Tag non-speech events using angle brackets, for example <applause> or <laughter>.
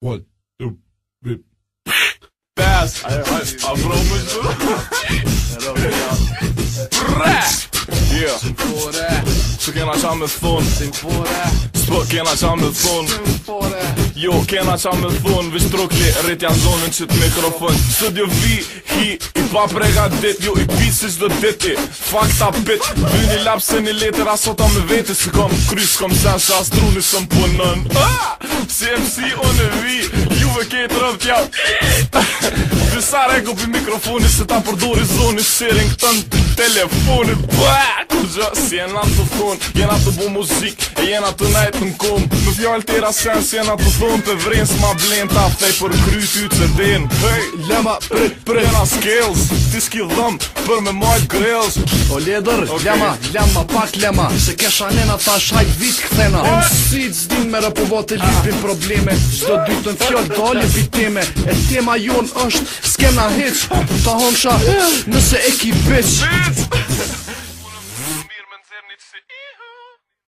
One, two, three. Pass. Afro me të. Pre. Yeah. Së kena qa me thun Së kena qa me thun Jo, kena qa me thun Vish trukli, rrit janë zonën që mikrofon Studio V, hi, i pa prega det Jo, i pit si qdo Fuck that bitch Vy një lapë se një letër me veti Së kom krys, kom sen Së as truni, së ah! MC on the V Juve ke të rëvë t'ja Vysa <laughs> rego për mikrofonit Se ta përdur i zoni Shere në këtën të telefonit Bëk gjë Si jenë atë të thun Jenë atë të bu muzik E jenë atë të najtë në kom Në vjallë të era sen Si jenë atë të thun Për vrenë s'ma blenë Ta fej për kry ty të den Hej Lema Prit Prit Jena skills ti s'ki dhëm për me majt grills O ledër, okay. lema, lema, pak lema Se kesha nena ta shajt vit këthena Në si të me rëpo e lipin probleme Sdo dy të në fjallë E tema jon është s'kena hec Ta honësha, nëse e ki bëq <laughs> më